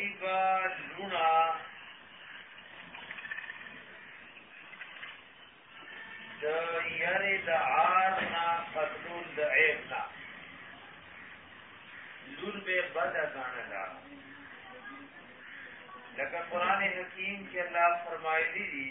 ایبا لونا د یری د عاد نا قتلون د عیب نا لور به بد غانا لا لکه قران حکیم کې الله فرمایلی دی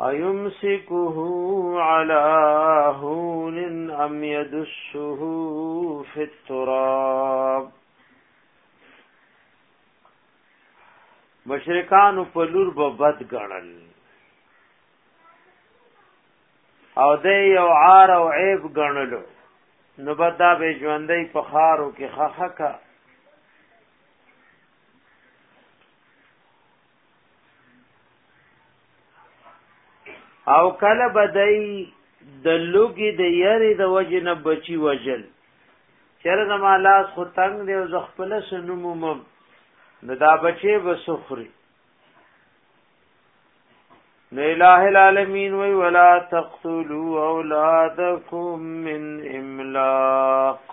ايمسكه على هون ام يدسه في التراب مشرکان په لور به بد ګڼل او د یو عار او عیب ګڼلو نو بدا به ژوندۍ په خارو کې خخکا او کله بدای د لوګي د یری د وجه نه بچی وجل چر زما لاس خو تنگ دی او زه خپل سنومم نو دا بچي وسخري نو الہ العالمین وی ولا تقتلوا اولادکم من املاق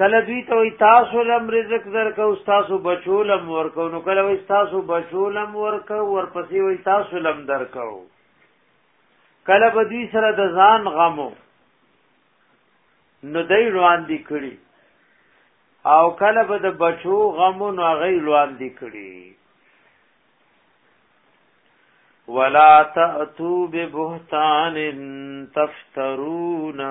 کله دوی ته وي تاسو لم رزق درکو تاسو بچو لم ورکو نو کله وي تاسو بچو لم ورکو ورپسې وي تاسو لم درکو کله به دوی سره د ځان غمو نو دای روان دي کړی او کله به د بچو غمو نو غي روان دي کړی ولا تاتو ببهتان تفترونه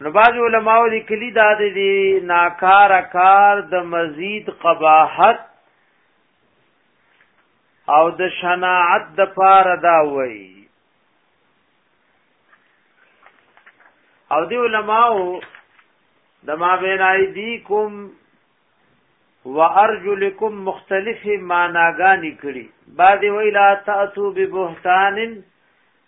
نو باز علماء لیکلی دا دی ناکار کار د مزید قباحت او د شناعت د پاره دا وای او دی علماء د ما بین ایدیکم وارجلکم مختلف معناګانی کړي بعد ویلا تاتو ببهتان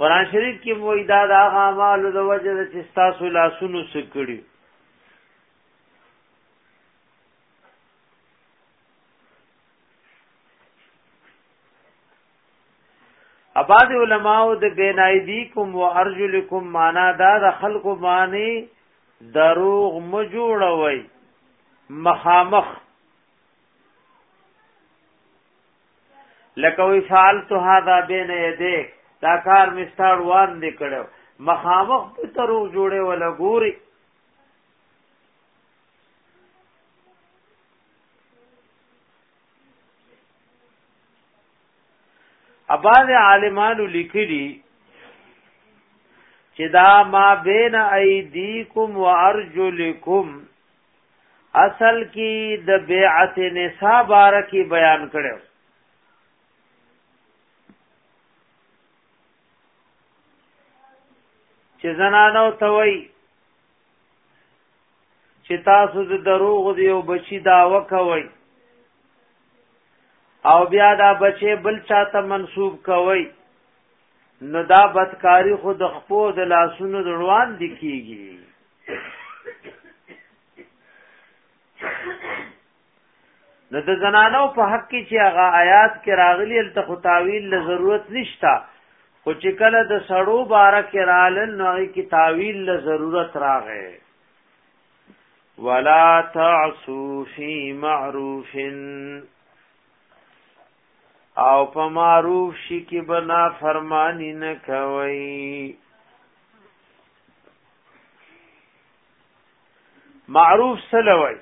قران شریف کې وایي دا د هغه اعمالو د وجه ده چې تاسو لاسونو سکړي اباد علماء د بنایدیکم و ارجلکم معنا دا د خلق باندې دروغ مجوړوي مخامخ لکه وی فعلت هذا بین یدیک دا کار مستاړ وان دی کړو مخامخ په ترو جوړه ولا ګوري اباز عالمانو لیکلی چې دا ما بین ایدیکم وارجلکم اصل کې د بیعت نساء باره کې بیان کړو چې زنانو توي چې تاسو د دروغ دی او بچی دا وکوي او بیا دا بچي بل چاته منسوب کوي نو دا بدکاری خو د خپو د لاسونو د روان دی کیږي نو د زنانو په حق کې چې هغه آیات کې راغلي ال تخوتاویل له ضرورت نشتا خو چې کله د سړو بار کې رال نو هغه کې تاویل له ضرورت راغې ولا تعصوا في معروف او په معروف شي کې بنا فرمانی نه کوي معروف سلوي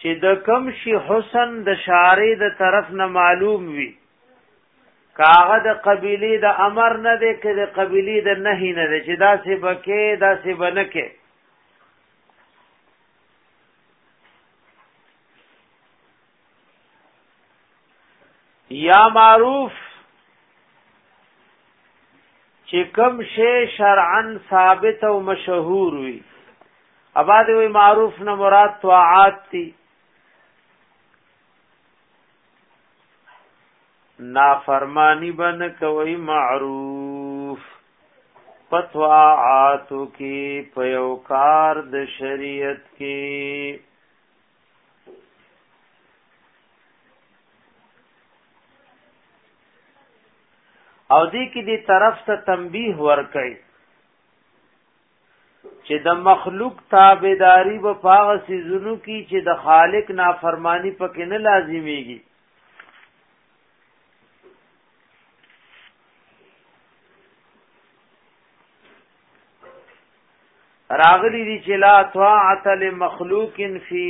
چې د کم شي حسن د شارې د طرف نه معلوم وي کاغه د قبيله د امر نه دی کې د قبيله د نهي نه دی چې دا سه بکې دا سه بنکه یا معروف چې کوم شی شرعا ثابت او مشهور وي اباد وی معروف نه مراد طاعات دي نافرمانی بن کوي معروف پتواعاتو کی په یو کار د شریعت کی او دې کې دې طرف ته تنبیه ورکړي چې د مخلوق تابعداري په هغه سيزونو کې چې د خالق نافرمانی پکې نه لازميږي راغلی دی چې لا طاعت لمخلوق فی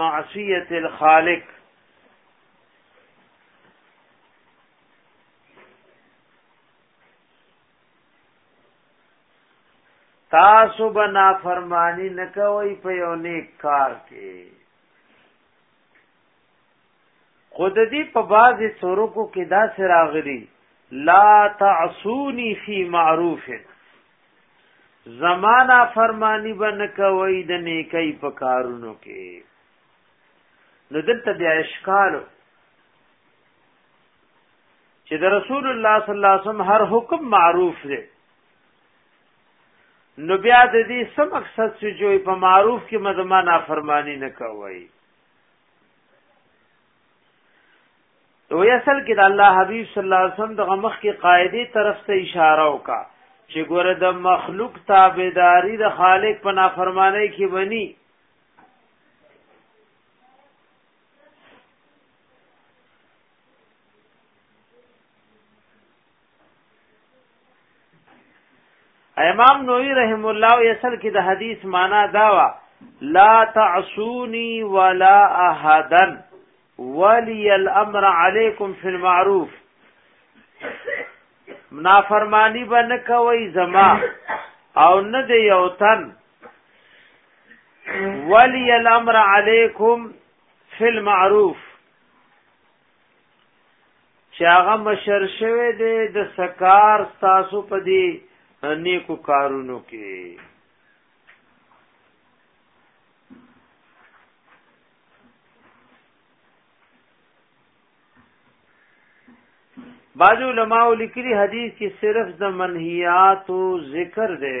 معصیت الخالق تاسو به نافرمانی نکوي په یو نیک کار کې خود دې په بازي تورکو کې دا سراغلي لا تعصوني فی معروف زمانہ فرمانی بن کوي د نیکي په کارونو کې نو دلته بیا اشکال چې د رسول الله صلی الله علیه وسلم هر حکم معروف دی نو بیا د دې سم مقصد چې په معروف کې مزمانه فرمانی نه کوي نو اصل کې د الله حبيب صلی الله علیه وسلم د مخ کې قاعده طرف ته اشاره وکا چې ګوره د مخلوق تابعداري د خالق په نافرمانی کې ونی امام نووي رحم الله یسل کې د حدیث معنا دا وا لا تعصوني ولا احدا ولي الامر عليكم في المعروف نافرمانی به نه کوي زما او نه دی یو تن ولی الامر علیکم فی المعروف چې هغه مشر شوی دی د سکار تاسو په دې نیکو کارونو کې بعض علماء لیکلي حدیث کې صرف د منهیات او ذکر دی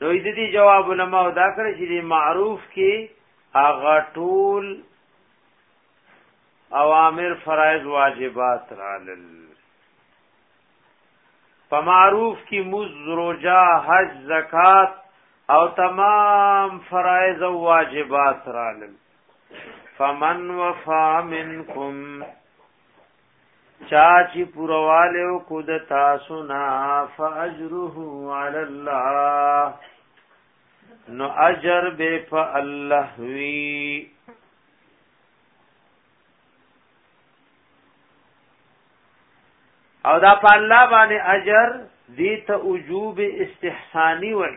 نو د دې جواب علماء دا کړی چې د معروف کې هغه ټول اوامر فرایض واجبات رالل په معروف کې مز روزه حج زکات او تمام فرایض او واجبات رالل فمن وفا منکم چا چې پرواله او کو د تاسو نه فاجره علی الله نو اجر به په الله وی او دا په الله باندې اجر دې ته وجوب استحسانی وای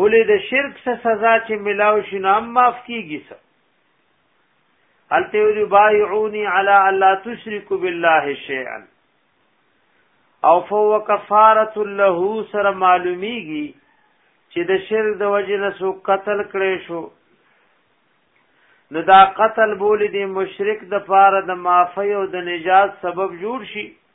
اولی د شرک سه سزا چې ملاو شي نو هم معاف کیږي سه الته وی بایعونی علی الا تشرک بالله شیئا او فو کفاره له سره معلومیږي چې د شرک د وجه نه سو قتل کړي شو نو دا قتل بولی دی مشرک د پاره د معافی او د نجات سبب جوړ شي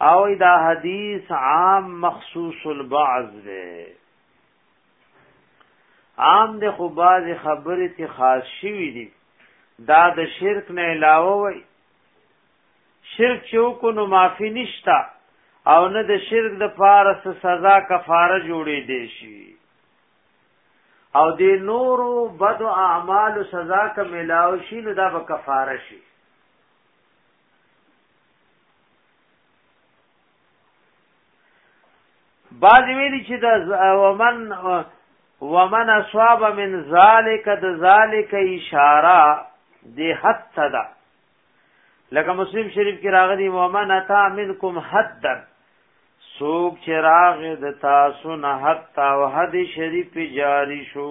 او دا حدیث عام مخصوص البعض دی عام د خو باز خبرې ته خاص شوی دی دا د شرک نه علاوه وي شرک چوکو نو معافي نشتا او نه د شرک د پاره سزا کفاره جوړې دی شي او د نورو بد اعمال سزا ته ملاوي شي نو دا به کفاره شي بعض ویلی چې د ومن ومن اصحاب من ذالک د ذالک اشاره د حتی ده لکه مسلم شریف کې راغلی ومن اتا منکم حدن سوک چراغ د تاسو نه حتا وحد شریف جاری شو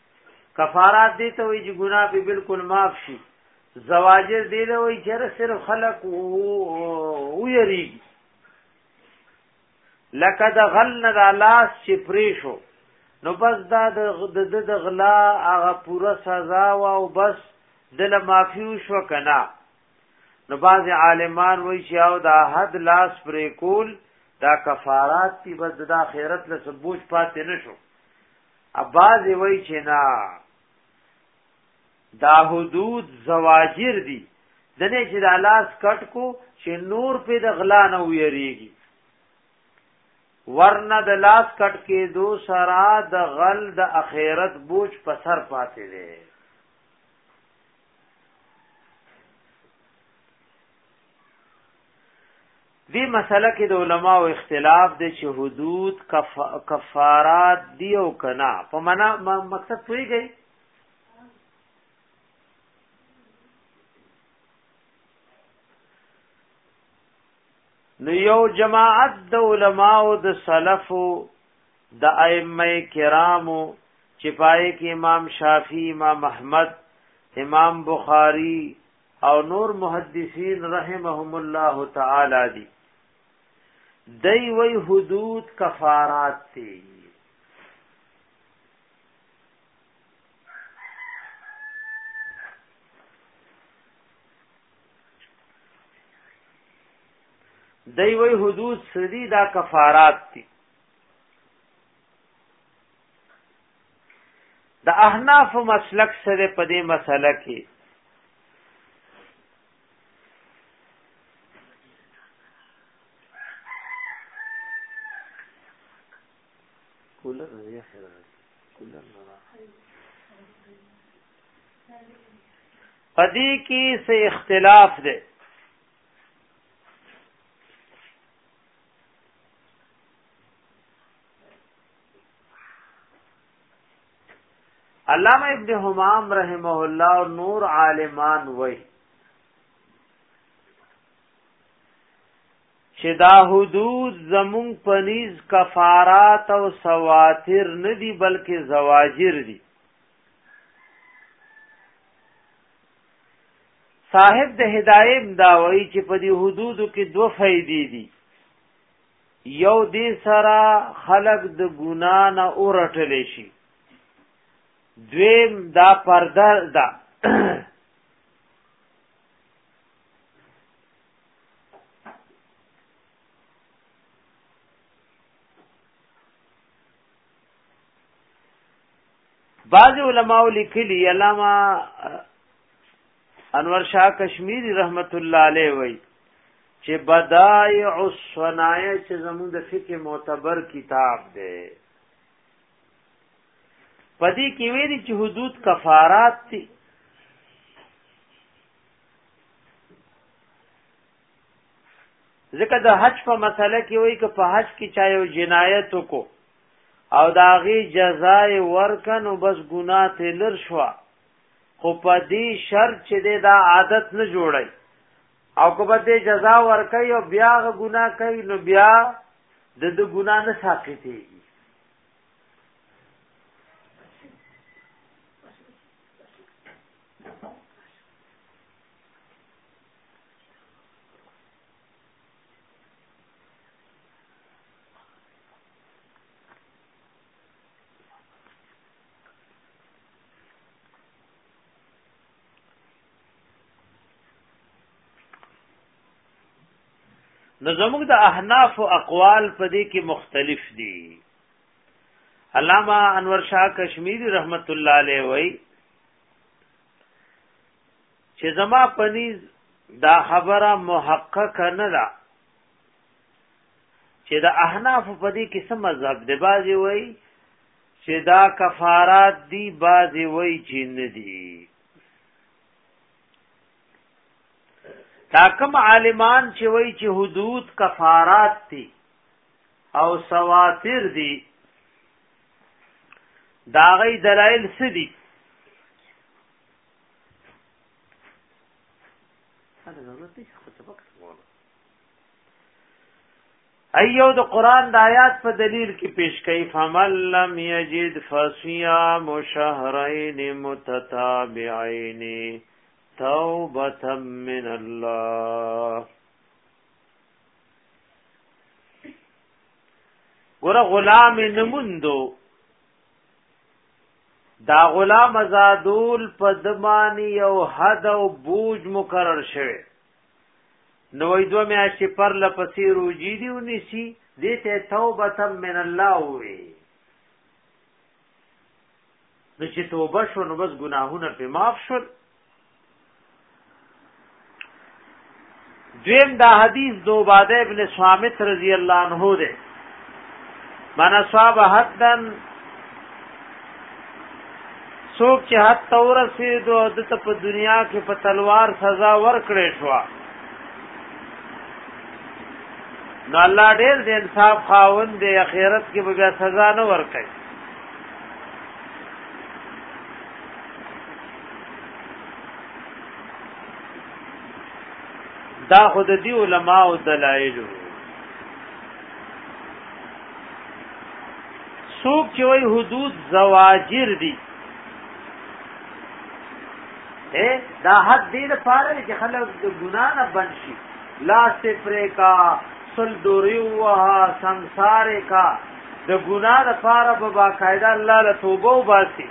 کفارات دي ته وي چې ګناه به بالکل معاف شي زواجر دي له وي چې صرف خلق او يري لکه د غل نه د لاس چې پرې شو نو بس دا د د غلا هغه پوره سزا و او بس دله معافیو شو کنه نو باز عالمان وای چې او دا حد لاس پرې کول دا کفارات تی بس د اخرت له سبوج پاتې نشو اباز وی چې نه دا حدود زواجر دي دنه چې د لاس کټ کو چې نور په د غلا نه ویریږي ورنه د لاس کټ کې دو سرا د غل د اخرت بوج په سر پاتې دی دی مسله کې د علماو اختلاف دی چې حدود کف... کفارات دی او کنا په معنا مقصد پوری گئی نو یو جماعت د علماو د سلفو د ائمه کرامو چې پای کې امام شافعي امام احمد امام بخاری او نور محدثین رحمهم الله تعالی دی دی وی حدود کفارات تی دی وی حدود سری دا کفارات تی د احناف مسلک سره په دې مسله کې کولر نه یې خیر کولر نه پدې کې څه اختلاف دی علامه ابن حمام رحمه الله او نور عالمان وای چې دا حدود زمون پنیز کفارات او سواتر نه دي بلکې زواجر دي صاحب د هدايه داوي چې په دې حدودو کې دوه فائدې دي یو دې سره خلق د ګنا نه اورټل شي دویم دا پرده دا بعض علماء لیکلی علامه انور شاه کشمیری رحمت الله علیه وی چې بدایع الصنایع چې زموږ د فقه معتبر کتاب دی پدې کې ویلي چې حدود کفارات دي ځکه د حج په مسله کې وایي چې په حج کې چا یو جنایت وکړو او داغي جزای ورکن او بس ګناه ته لر شو خو په دې شرط چې دې دا عادت نه جوړي او که به دې جزا ورکړي او بیا غ ګناه کوي نو بیا د د ګناه نه ساقطي نو زموږ د احناف او اقوال په دې کې مختلف دي علامه انور شاه کشمیری رحمت الله علیه وای چې زما پنیز دا خبره محقق نه ده چې د احناف په دې کې سم مذهب دی بازي وای چې دا کفارات دی بازی وای چې نه دی تاکم عالمان چې وای چې حدود کفارات دي او سواتر دي دا غي دلایل څه دي هذا ضرورت ليس خطبك ایو د قران د آیات په دلیل کې پیش کوي فمن لم یجد فصيام شهرين متتابعين توبه من الله ګور غلام نموندو دا غلام آزادول په دمانی او حد او بوج مقرر شوه نو وای دوه میاشتې پر لپسې روجي دی ونیسی دې ته توبه من الله وې نو چې توبه شو نو بس ګناهونه په معاف شول دویم دا حدیث دوباده ابن صامت رضی الله عنه ده من اصحاب حدن څوک چې حد تور رسیدو د ته په دنیا کې په تلوار سزا ورکړې شو نو الله ډېر د انصاف خاوند دی اخرت کې به بیا سزا نه ورکړي دا خود دی علماء او دلایلو څوک چې وای حدود زواجر دي اے دا حد دې د پاره چې خلک د ګنا نه بند شي لا سفرې کا سل دوری وها سمسار کا د ګنا د پاره په باقاعده الله له توبه او باسي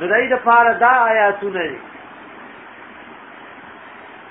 د دې د پاره دا آیاتونه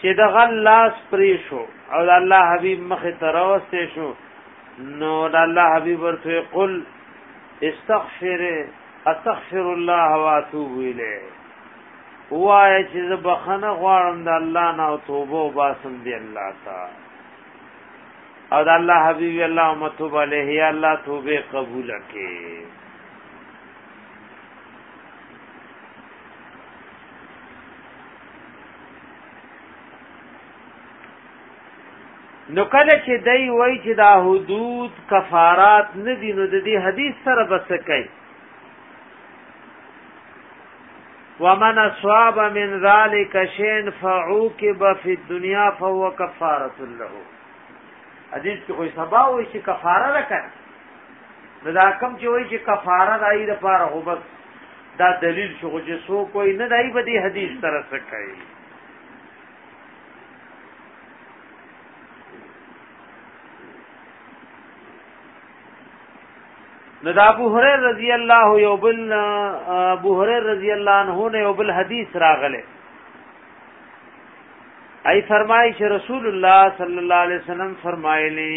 چې د غل لاس پرې شو او د الله حبيب مخې ته راوستې شو نو د الله حبيب ورته قل استغفر استغفر الله واتوب الیه وای چې زه بخنه غواړم د الله نه او توبه وباسم دی الله تا او د الله حبيب الله متوب عليه یا الله توبه قبول کړي نو کله چې دای وای چې دا حدود کفارات نه دي نو د دې حدیث سره بس کوي ومن اصاب من ذلك شيء فعوقب في الدنيا فهو كفاره له حدیث کې کوئی سبا وای چې کفاره ده کړه دا کم چې وای چې کفاره دای د پاره هو بس دا دلیل شو چې سو کوئی نه دای په دې حدیث سره څه کوي نو دا ابو هريره رضی الله یو بل ابو هريره رضی الله عنه نه یو بل حدیث راغله ای فرمایي چې رسول الله صلی الله علیه وسلم فرمایلی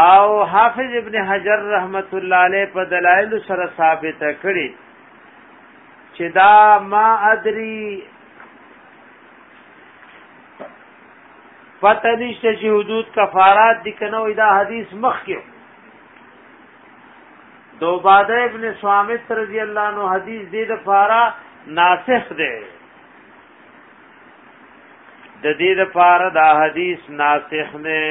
او حافظ ابن حجر رحمت الله علیه په دلایل سره ثابت کړي چې دا ما ادري پته نشته چې حدود کفارات دي کنه وې دا حدیث مخ کې دوباده ابن سوامت رضی الله عنه حدیث دې د فارا ناسخ دی د دې لپاره دا حدیث ناسخ نه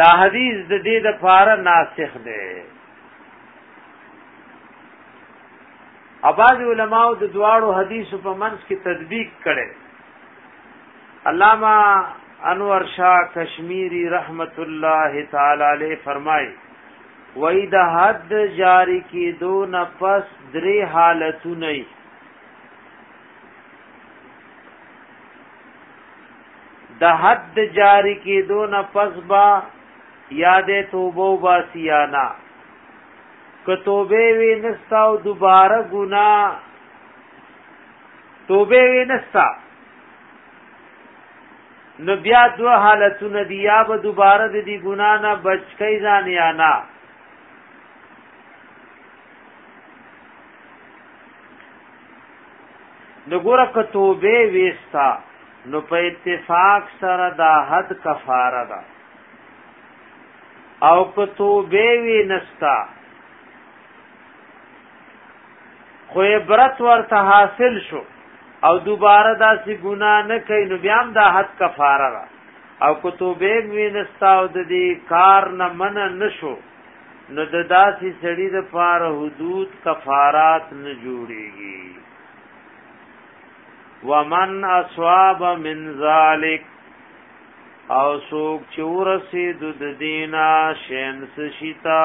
دا حدیث د دې لپاره ناسخ نه اباظ علماء د دواړو حدیثو په منځ کې تطبیق کړي علامہ انور شاہ کشمیری رحمت الله تعالی علیہ فرمایي وای د حد جاری کیدو نه پس درې حالتونه د حد جاری کیدو نه پس با یادې توبه واسیانا که توبه وی نستا او دوباره ګنا توبه وی نستا نو بیا دو حالتونه دی یا به دوباره د دې ګنا نه بچ کای ځان یا نه نو ګوره که توبه وستا نو په اتفاق سره دا حد کفاره ده او که توبه وی نستا خو عبرت ورته حاصل شو او دوباره داسې ګنا نه کوي نو بیا هم دا حد کفاره را او کتوبه وینستا او د دې کار نه من نشو نو د داسې سړي د پار حدود کفارات نه جوړيږي ومن اصحاب من ذالک او سوک چورسی دو دینا شینس شیطا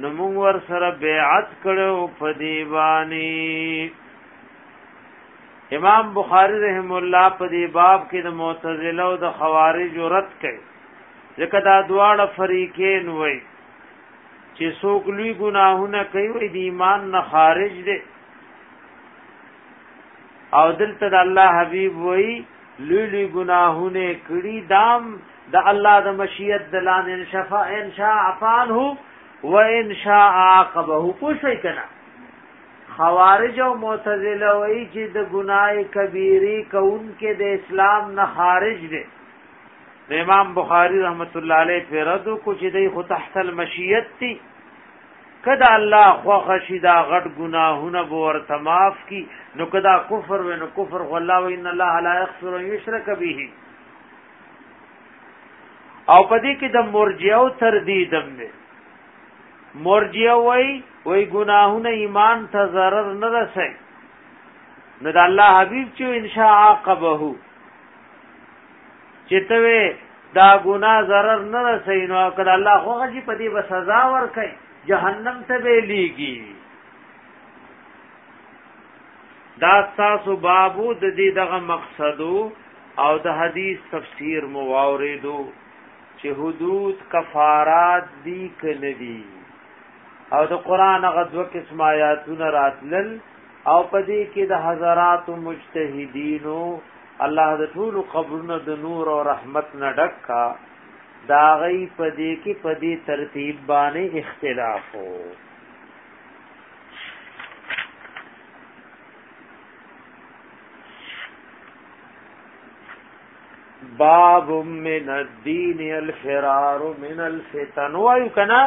نو موږ ور سره بیعت کړو په دی باندې امام بخاری رحم الله په دی باب کې د معتزله او د خوارج رد کړي ځکه دا دواړه فریقین وای چې څوک لوی ګناهونه کوي وای د ایمان نه خارج دي او دلته د الله حبیب وای لوی لوی ګناهونه کړي دام د دا الله د مشیت د لان ان شفا ان شاء عفان هو و ان شاء عاقبه پوښی کنا خوارج او معتزله وای چې د ګناي کبیره کون کې د اسلام نه خارج دي امام بخاری رحمت الله علیه فرض کو چې دی خو تحت المشیت تی کدا الله خوخ شي دا غټ ګناهونه به ورته معاف کی نو کدا کفر و نو کفر خو الله و ان الله لا یغفر ان یشرک به او پدې کې د مرجئو تردیدم نه مرجئ وای وای ګناهونه ایمان ته zarar نه رسي نو د الله حبیب چې ان شاء عاقبه چې ته دا ګنا zarar نه رسي نو کړه الله خو غږی په دې به سزا ورکړي جهنم ته به لیږي دا تاسو بابو د دې دغه مقصدو او د حدیث تفسیر مو واوریدو چې حدود کفارات دی کنه دی او د قران هغه دوه قسم آیاتونه راتلل او پدې کې د حضرات مجتهدینو الله د ټول قبرونه د نور او رحمت نه ډک کا دا غي پدې کې پدې ترتیب باندې اختلاف وو باب من الدين الفرار من الفتن وایو کنا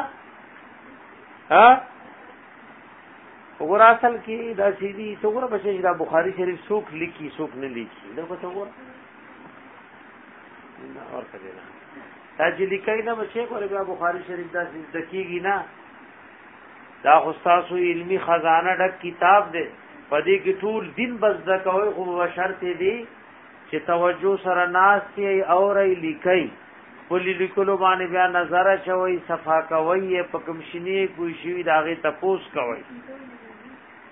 ها وګور اصل کې دا سیدی څوګره بچی دا بخاری شریف څوک لیکي څوک نه لیکي دا کو څوګور نه اور کړی نه دا چې لیکي نه بچی کو بیا بخاری شریف دا دکیږي نه دا خو تاسو علمی خزانه ډک کتاب دی پدې کې ټول دین بس د کوي خو شرط دی چې توجه سره ناس تی او رې لیکي بلی لیکلو باندې بیا نظر چوي صفا کوي په کمشنی کوشي داغه تپوس کوي